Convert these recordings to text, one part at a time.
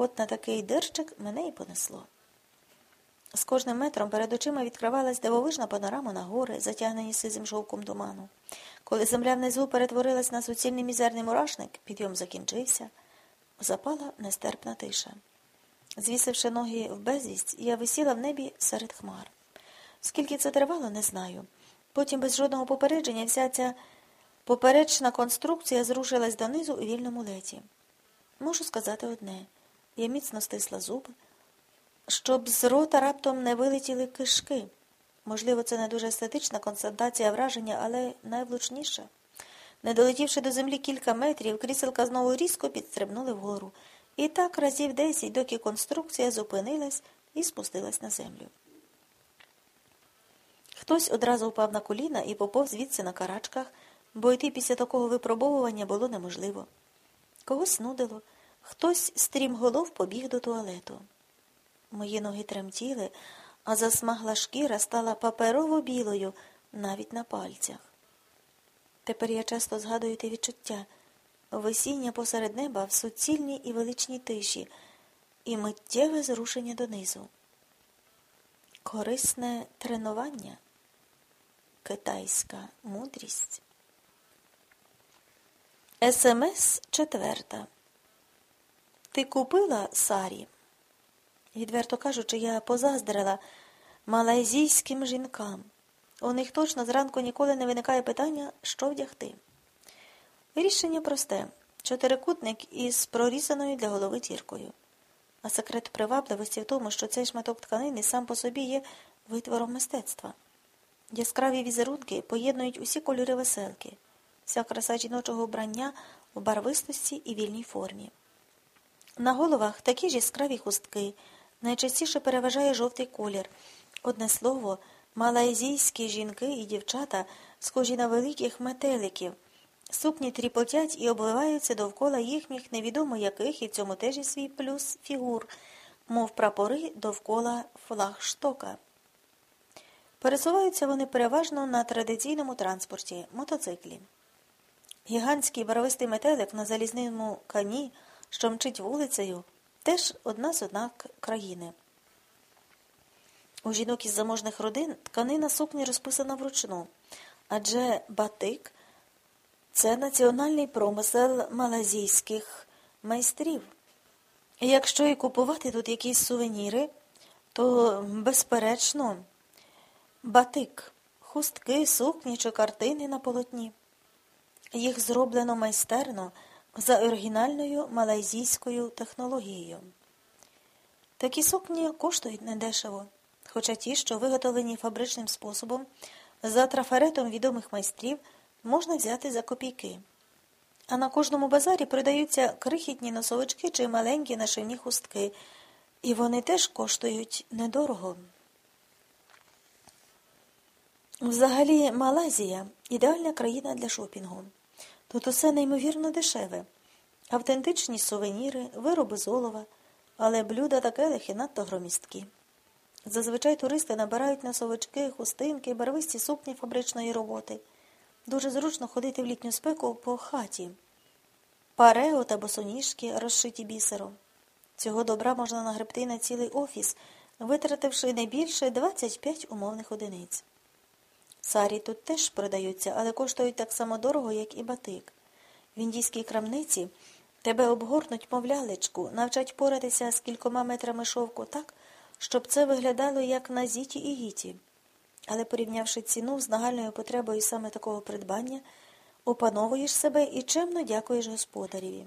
От на такий дирчик мене і понесло. З кожним метром перед очима відкривалась дивовижна панорама на гори, затягнені сизим шовком туману. Коли земля внизу перетворилась на суцільний мізерний мурашник, підйом закінчився, запала нестерпна тиша. Звісивши ноги в безвість, я висіла в небі серед хмар. Скільки це тривало, не знаю. Потім без жодного попередження вся ця поперечна конструкція зрушилась донизу у вільному леті. Можу сказати одне я міцно стисла зуби, щоб з рота раптом не вилетіли кишки. Можливо, це не дуже естетична констатація враження, але найвлучніша. Не долетівши до землі кілька метрів, кріселка знову різко підстрибнули вгору. І так разів десять, доки конструкція зупинилась і спустилась на землю. Хтось одразу впав на коліна і попов звідси на карачках, бо йти після такого випробовування було неможливо. Когось нудило, хтось стрімголов побіг до туалету. Мої ноги тремтіли, а засмагла шкіра стала паперово білою навіть на пальцях. Тепер я часто згадую те відчуття висіння посеред неба в суцільній і величній тиші і миттєве зрушення донизу. Корисне тренування, китайська мудрість. СМС четверта. Ти купила Сарі? Відверто кажучи, я позаздрила малайзійським жінкам. У них точно зранку ніколи не виникає питання, що вдягти. Рішення просте чотирикутник із прорізаною для голови тіркою. А секрет привабливості в тому, що цей шматок тканини сам по собі є витвором мистецтва. Яскраві візерунки поєднують усі кольори веселки, вся краса жіночого вбрання в барвистості і вільній формі. На головах такі ж яскраві хустки, найчастіше переважає жовтий колір. Одне слово, малайзійські жінки і дівчата схожі на великих метеликів. Сукні тріпотять і обливаються довкола їхніх невідомо яких і в цьому теж є свій плюс фігур, мов прапори довкола флагштока. Пересуваються вони переважно на традиційному транспорті мотоциклі. Гігантський барвистий метелик на залізному кані, що мчить вулицею, теж одна з однак країни. У жінок із заможних родин тканина сукні розписана вручну, адже батик це національний промисел малазійських майстрів. Якщо і купувати тут якісь сувеніри, то, безперечно, батик, хустки, сукні чи картини на полотні. Їх зроблено майстерно за оригінальною малайзійською технологією. Такі сукні коштують недешево, хоча ті, що виготовлені фабричним способом, за трафаретом відомих майстрів можна взяти за копійки. А на кожному базарі продаються крихітні носовички чи маленькі нашивні хустки, і вони теж коштують недорого. Взагалі, Малайзія ідеальна країна для шопінгу. Тут усе неймовірно дешеве, автентичні сувеніри, вироби з олова, але блюда та келихи надто громісткі. Зазвичай туристи набирають носовички, хустинки, барвисті сукні фабричної роботи. Дуже зручно ходити в літню спеку по хаті, парео та босоніжки, розшиті бісером. Цього добра можна нагребти на цілий офіс, витративши не більше 25 умовних одиниць. Сарі тут теж продаються, але коштують так само дорого, як і батик. В індійській крамниці тебе обгорнуть, мов лялечку, навчать поратися з кількома метрами шовку так, щоб це виглядало як на зіті і гіті але порівнявши ціну з нагальною потребою саме такого придбання, опановуєш себе і чемно дякуєш господареві.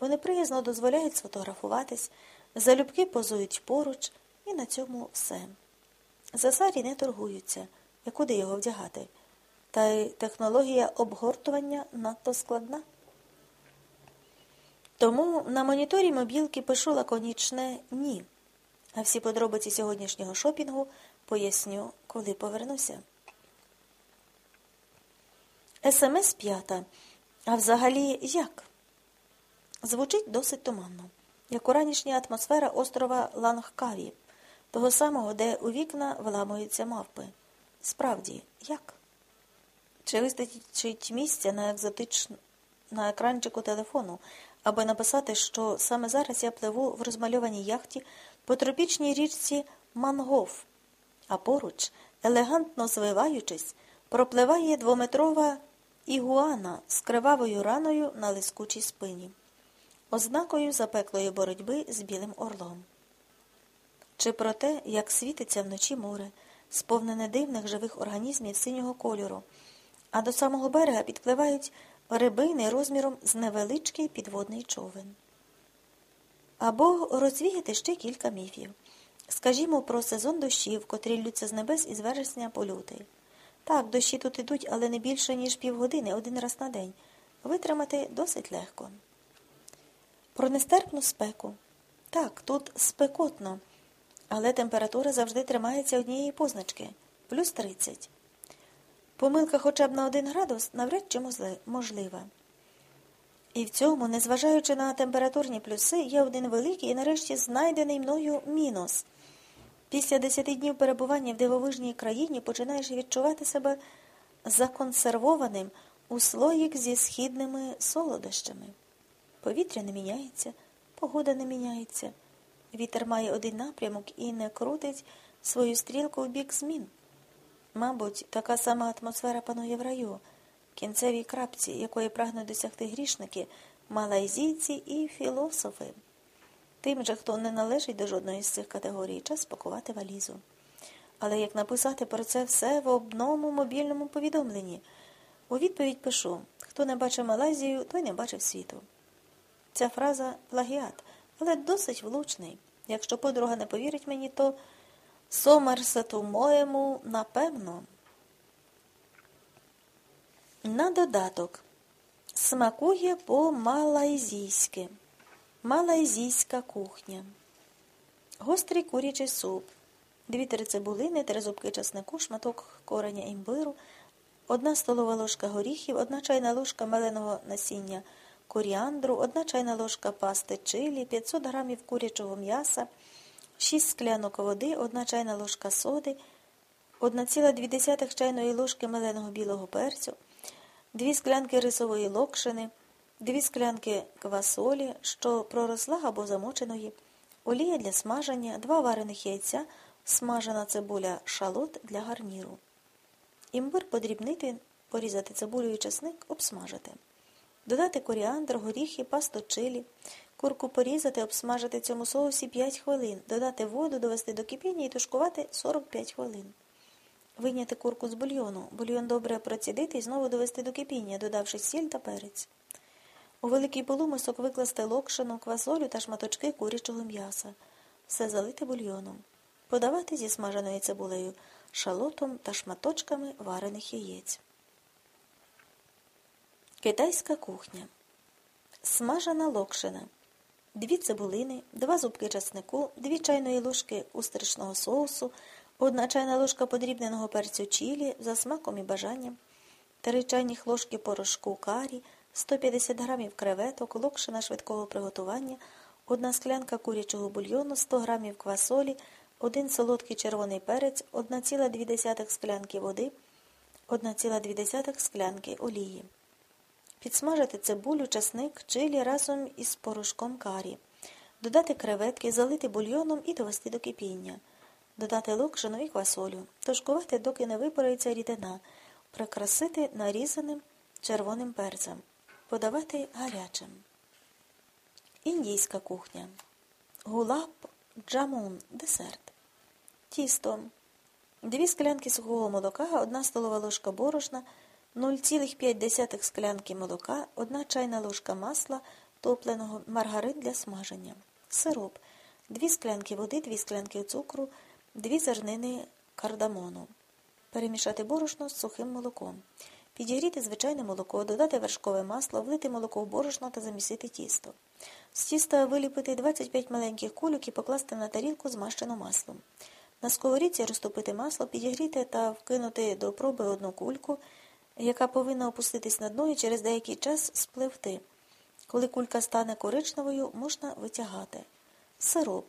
Вони приязно дозволяють сфотографуватись, залюбки позують поруч, і на цьому все. За сарі не торгуються, і куди його вдягати. Та й технологія обгортування надто складна. Тому на моніторі мобілки пишу лаконічне ні. А всі подробиці сьогоднішнього шопінгу Поясню, коли повернуся. СМС п'ята. А взагалі як? Звучить досить туманно, як уранішня атмосфера острова Лангкаві, того самого, де у вікна вламуються мавпи. Справді, як? Чи вистачить місця на екзотич... на екранчику телефону, аби написати, що саме зараз я пливу в розмальованій яхті по тропічній річці Мангов, а поруч, елегантно звиваючись, пропливає двометрова ігуана з кривавою раною на лискучій спині, ознакою запеклої боротьби з білим орлом. Чи про те, як світиться вночі море, сповнене дивних живих організмів синього кольору, а до самого берега підпливають рибини розміром з невеличкий підводний човен. Або розвіяти ще кілька міфів. Скажімо про сезон дощів, котрі ллються з небес із вересня по лютий. Так, дощі тут ідуть, але не більше, ніж півгодини, один раз на день. Витримати досить легко. Про нестерпну спеку. Так, тут спекотно, але температура завжди тримається однієї позначки плюс 30. Помилка хоча б на один градус навряд чи можлива. І в цьому, незважаючи на температурні плюси, є один великий і нарешті знайдений мною мінус. Після десяти днів перебування в дивовижній країні починаєш відчувати себе законсервованим у слоїк зі східними солодощами. Повітря не міняється, погода не міняється. Вітер має один напрямок і не крутить свою стрілку в бік змін. Мабуть, така сама атмосфера панує в раю, кінцевій крапці, якої прагнуть досягти грішники, малайзійці і філософи. Тим же, хто не належить до жодної з цих категорій, час пакувати валізу. Але як написати про це все в одному мобільному повідомленні? У відповідь пишу хто не бачив Малайзію, той не бачив світу. Ця фраза плагіат, але досить влучний. Якщо подруга не повірить мені, то Сомерсету моєму, напевно. На додаток смакує по малайзійськи Малайзійська кухня. Гострий курячий суп, дві-три цибулини, три зубки часнику, шматок кореня імбиру, одна столова ложка горіхів, одна чайна ложка меленого насіння коріандру, одна чайна ложка пасти чилі, 500 грамів курячого м'яса, 6 склянок води, одна чайна ложка соди, 1,2 чайної ложки меленого білого перцю, 2 склянки рисової локшини дві склянки квасолі, що проросла або замоченої, олія для смаження, два варених яйця, смажена цибуля шалот для гарніру. Імбир подрібнити, порізати цибулю і чесник, обсмажити. Додати коріандр, горіхи, пасту чилі, курку порізати, обсмажити цьому соусі 5 хвилин, додати воду, довести до кипіння і тушкувати 45 хвилин. Виняти курку з бульйону, бульйон добре процідити і знову довести до кипіння, додавши сіль та перець. У великий полумисок викласти локшину, квасолю та шматочки курячого м'яса, все залити бульйоном, подавати зі смаженою цибулею, шалотом та шматочками варених яєць. Китайська кухня. Смажена локшина. Дві цибулини, два зубки часнику, дві чайної ложки устричного соусу, одна чайна ложка подрібненого перцю чілі за смаком і бажанням, три чайних ложки порошку карі, 150 грамів креветок, локшина швидкого приготування, одна склянка курячого бульйону, 100 грамів квасолі, один солодкий червоний перець, 1,2 склянки води, 1,2 склянки олії. Підсмажити цибулю, часник, чилі разом із порошком карі. Додати креветки, залити бульйоном і довести до кипіння. Додати локшину і квасолю. Тушкувати, доки не випарується рідина. Прикрасити нарізаним червоним перцем подавати гарячим. Індійська кухня. Гулаб джамун десерт. Тісто. Дві склянки сухого молока, одна столова ложка борошна, 0,5 склянки молока, одна чайна ложка масла, топленого маргарин для смаження. Сироп. Дві склянки води, дві склянки цукру, дві зернини кардамону. Перемішати борошно з сухим молоком. Підігріти звичайне молоко, додати вершкове масло, влити молоко в борошно та замісити тісто. З тіста виліпити 25 маленьких кульок і покласти на тарілку змащену маслом. На сковорідці розтопити масло, підігріти та вкинути до проби одну кульку, яка повинна опуститись на дно і через деякий час спливти. Коли кулька стане коричневою, можна витягати. Сироп.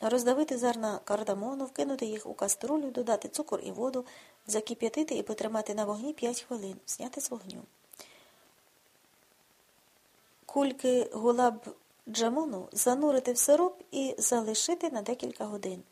Роздавити зерна кардамону, вкинути їх у каструлю, додати цукор і воду, закип'ятити і потримати на вогні 5 хвилин, зняти з вогню. кульки гулаб джамуну занурити в сироп і залишити на декілька годин.